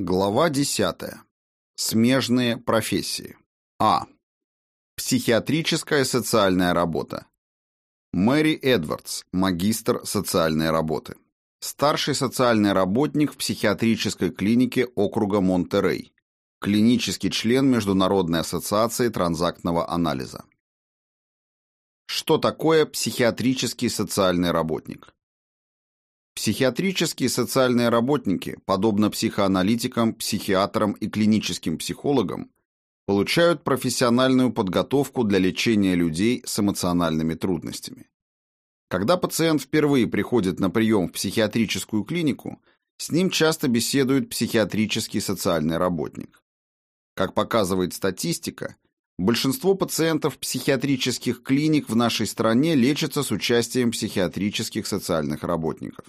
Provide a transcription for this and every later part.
Глава 10. Смежные профессии. А. Психиатрическая социальная работа. Мэри Эдвардс, магистр социальной работы. Старший социальный работник в психиатрической клинике округа Монтерей. Клинический член Международной ассоциации транзактного анализа. Что такое психиатрический социальный работник? Психиатрические социальные работники, подобно психоаналитикам, психиатрам и клиническим психологам, получают профессиональную подготовку для лечения людей с эмоциональными трудностями. Когда пациент впервые приходит на прием в психиатрическую клинику, с ним часто беседует психиатрический социальный работник. Как показывает статистика, большинство пациентов психиатрических клиник в нашей стране лечатся с участием психиатрических социальных работников.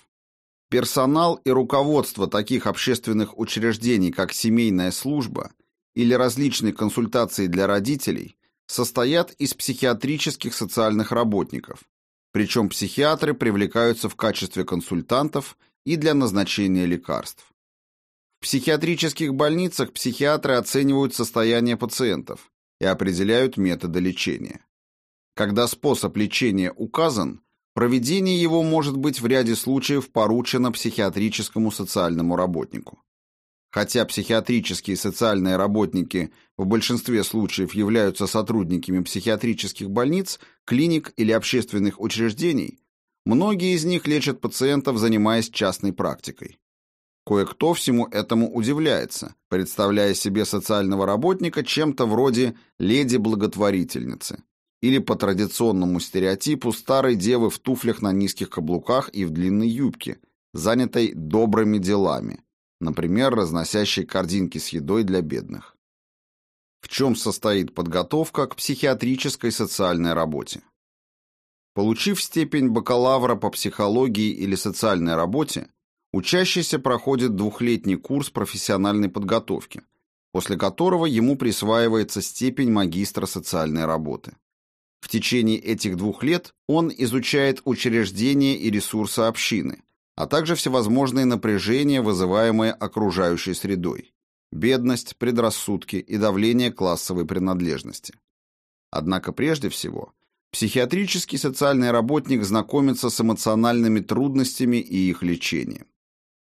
Персонал и руководство таких общественных учреждений, как семейная служба или различные консультации для родителей, состоят из психиатрических социальных работников, причем психиатры привлекаются в качестве консультантов и для назначения лекарств. В психиатрических больницах психиатры оценивают состояние пациентов и определяют методы лечения. Когда способ лечения указан, Проведение его может быть в ряде случаев поручено психиатрическому социальному работнику. Хотя психиатрические социальные работники в большинстве случаев являются сотрудниками психиатрических больниц, клиник или общественных учреждений, многие из них лечат пациентов, занимаясь частной практикой. Кое-кто всему этому удивляется, представляя себе социального работника чем-то вроде леди-благотворительницы, или по традиционному стереотипу старой девы в туфлях на низких каблуках и в длинной юбке, занятой добрыми делами, например, разносящей корзинки с едой для бедных. В чем состоит подготовка к психиатрической социальной работе? Получив степень бакалавра по психологии или социальной работе, учащийся проходит двухлетний курс профессиональной подготовки, после которого ему присваивается степень магистра социальной работы. В течение этих двух лет он изучает учреждения и ресурсы общины, а также всевозможные напряжения, вызываемые окружающей средой, бедность, предрассудки и давление классовой принадлежности. Однако прежде всего, психиатрический социальный работник знакомится с эмоциональными трудностями и их лечением.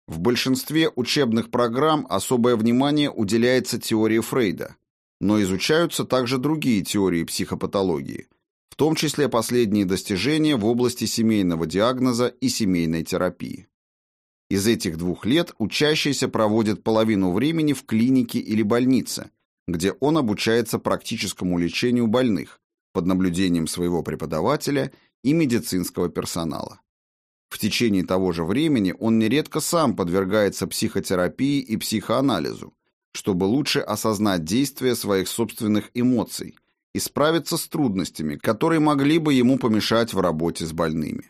В большинстве учебных программ особое внимание уделяется теории Фрейда, но изучаются также другие теории психопатологии – в том числе последние достижения в области семейного диагноза и семейной терапии. Из этих двух лет учащийся проводит половину времени в клинике или больнице, где он обучается практическому лечению больных под наблюдением своего преподавателя и медицинского персонала. В течение того же времени он нередко сам подвергается психотерапии и психоанализу, чтобы лучше осознать действия своих собственных эмоций и справиться с трудностями, которые могли бы ему помешать в работе с больными.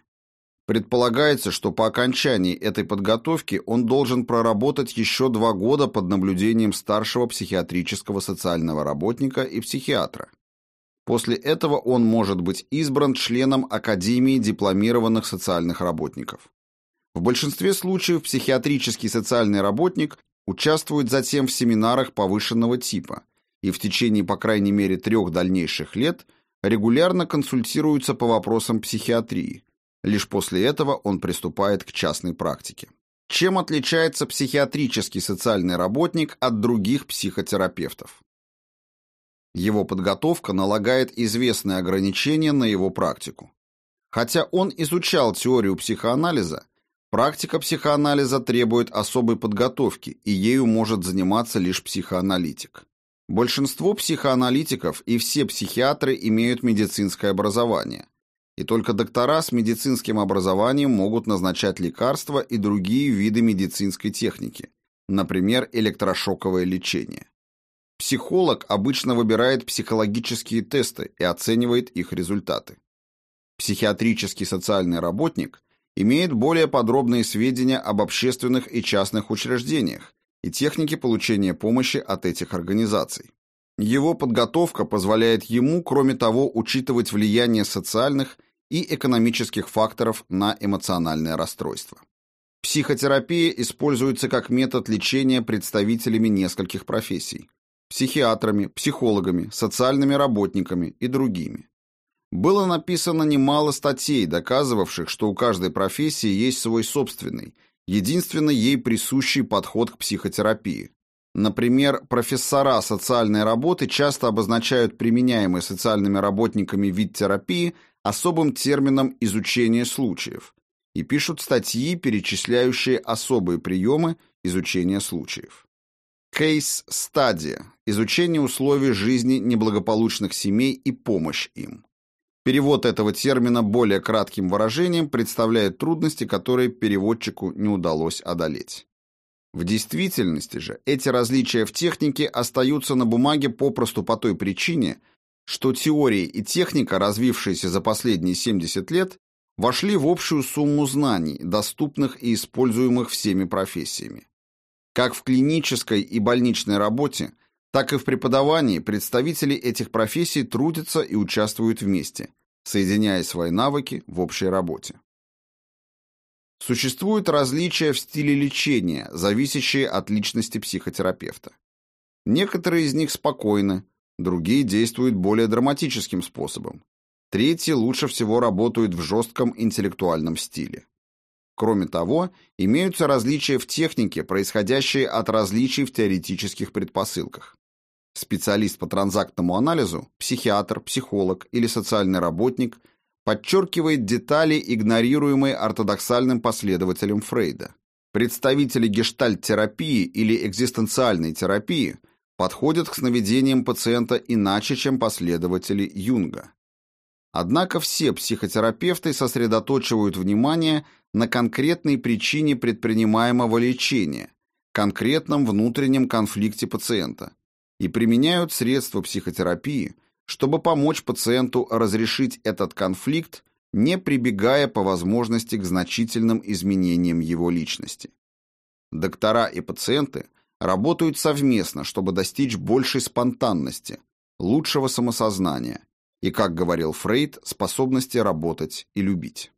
Предполагается, что по окончании этой подготовки он должен проработать еще два года под наблюдением старшего психиатрического социального работника и психиатра. После этого он может быть избран членом Академии дипломированных социальных работников. В большинстве случаев психиатрический социальный работник участвует затем в семинарах повышенного типа, и в течение по крайней мере трех дальнейших лет регулярно консультируется по вопросам психиатрии. Лишь после этого он приступает к частной практике. Чем отличается психиатрический социальный работник от других психотерапевтов? Его подготовка налагает известные ограничения на его практику. Хотя он изучал теорию психоанализа, практика психоанализа требует особой подготовки, и ею может заниматься лишь психоаналитик. Большинство психоаналитиков и все психиатры имеют медицинское образование, и только доктора с медицинским образованием могут назначать лекарства и другие виды медицинской техники, например, электрошоковое лечение. Психолог обычно выбирает психологические тесты и оценивает их результаты. Психиатрический социальный работник имеет более подробные сведения об общественных и частных учреждениях и техники получения помощи от этих организаций. Его подготовка позволяет ему, кроме того, учитывать влияние социальных и экономических факторов на эмоциональное расстройство. Психотерапия используется как метод лечения представителями нескольких профессий – психиатрами, психологами, социальными работниками и другими. Было написано немало статей, доказывавших, что у каждой профессии есть свой собственный, единственно ей присущий подход к психотерапии. Например, профессора социальной работы часто обозначают применяемый социальными работниками вид терапии особым термином изучения случаев – и пишут статьи, перечисляющие особые приемы изучения случаев. Кейс-стадия – изучение условий жизни неблагополучных семей и помощь им. Перевод этого термина более кратким выражением представляет трудности, которые переводчику не удалось одолеть. В действительности же эти различия в технике остаются на бумаге попросту по той причине, что теория и техника, развившиеся за последние 70 лет, вошли в общую сумму знаний, доступных и используемых всеми профессиями. Как в клинической и больничной работе, так и в преподавании представители этих профессий трудятся и участвуют вместе, соединяя свои навыки в общей работе. Существуют различия в стиле лечения, зависящие от личности психотерапевта. Некоторые из них спокойны, другие действуют более драматическим способом. Третьи лучше всего работают в жестком интеллектуальном стиле. Кроме того, имеются различия в технике, происходящие от различий в теоретических предпосылках. Специалист по транзактному анализу, психиатр, психолог или социальный работник подчеркивает детали, игнорируемые ортодоксальным последователем Фрейда. Представители гештальт-терапии или экзистенциальной терапии подходят к сновидениям пациента иначе, чем последователи Юнга. Однако все психотерапевты сосредотачивают внимание на конкретной причине предпринимаемого лечения, конкретном внутреннем конфликте пациента и применяют средства психотерапии, чтобы помочь пациенту разрешить этот конфликт, не прибегая по возможности к значительным изменениям его личности. Доктора и пациенты работают совместно, чтобы достичь большей спонтанности, лучшего самосознания – и, как говорил Фрейд, способности работать и любить.